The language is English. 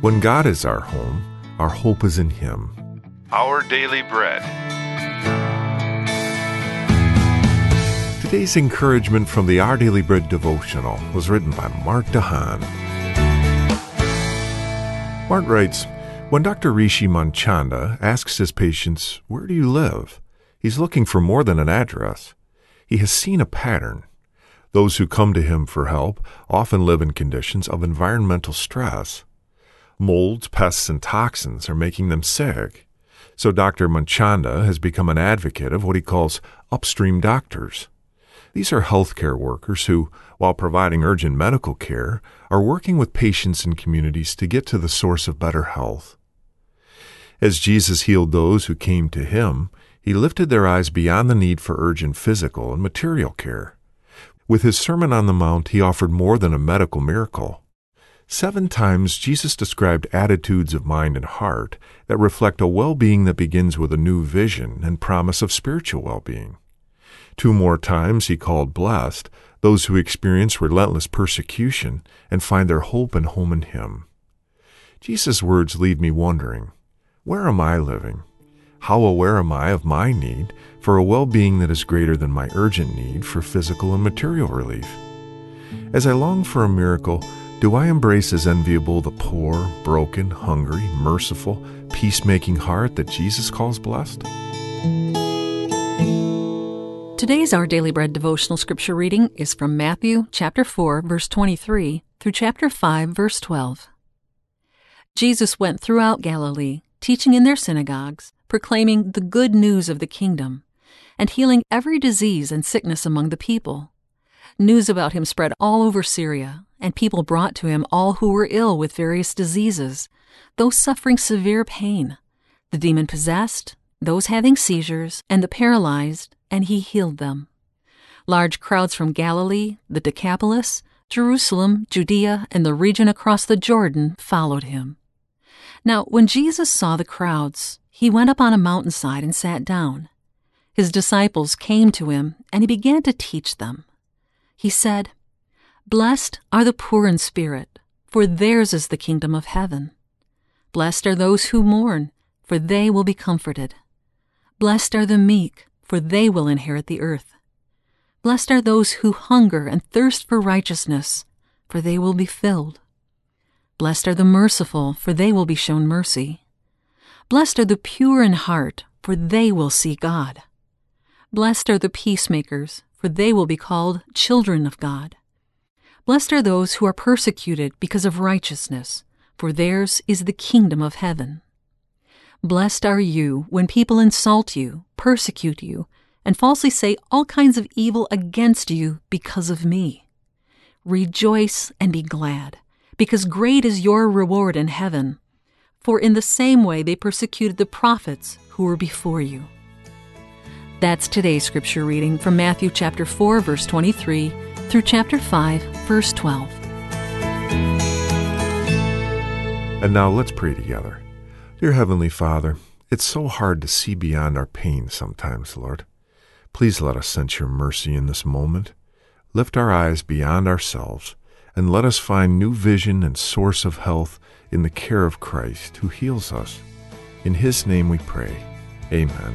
When God is our home, our hope is in Him. Our Daily Bread. Today's encouragement from the Our Daily Bread devotional was written by Mart DeHaan. Mart writes When Dr. Rishi Manchanda asks his patients, Where do you live? he's looking for more than an address. He has seen a pattern. Those who come to him for help often live in conditions of environmental stress. Molds, pests, and toxins are making them sick. So Dr. Manchanda has become an advocate of what he calls upstream doctors. These are healthcare workers who, while providing urgent medical care, are working with patients and communities to get to the source of better health. As Jesus healed those who came to him, he lifted their eyes beyond the need for urgent physical and material care. With his Sermon on the Mount, he offered more than a medical miracle. Seven times Jesus described attitudes of mind and heart that reflect a well being that begins with a new vision and promise of spiritual well being. Two more times he called blessed those who experience relentless persecution and find their hope and home in him. Jesus' words leave me wondering where am I living? How aware am I of my need for a well being that is greater than my urgent need for physical and material relief? As I long for a miracle, do I embrace as enviable the poor, broken, hungry, merciful, peacemaking heart that Jesus calls blessed? Today's Our Daily Bread devotional scripture reading is from Matthew chapter 4 verse 23 through chapter 5 verse 12. Jesus went throughout Galilee, teaching in their synagogues, proclaiming the good news of the kingdom, and healing every disease and sickness among the people. News about him spread all over Syria, and people brought to him all who were ill with various diseases, those suffering severe pain, the demon possessed, those having seizures, and the paralyzed, and he healed them. Large crowds from Galilee, the Decapolis, Jerusalem, Judea, and the region across the Jordan followed him. Now, when Jesus saw the crowds, he went up on a mountainside and sat down. His disciples came to him, and he began to teach them. He said, Blessed are the poor in spirit, for theirs is the kingdom of heaven. Blessed are those who mourn, for they will be comforted. Blessed are the meek, for they will inherit the earth. Blessed are those who hunger and thirst for righteousness, for they will be filled. Blessed are the merciful, for they will be shown mercy. Blessed are the pure in heart, for they will see God. Blessed are the peacemakers, for they will be called children of God. Blessed are those who are persecuted because of righteousness, for theirs is the kingdom of heaven. Blessed are you when people insult you, persecute you, and falsely say all kinds of evil against you because of me. Rejoice and be glad, because great is your reward in heaven. For in the same way they persecuted the prophets who were before you. That's today's scripture reading from Matthew chapter 4 verse 23 through chapter 5 verse 12. And now let's pray together. Dear Heavenly Father, it's so hard to see beyond our pain sometimes, Lord. Please let us sense your mercy in this moment. Lift our eyes beyond ourselves and let us find new vision and source of health in the care of Christ who heals us. In his name we pray. Amen.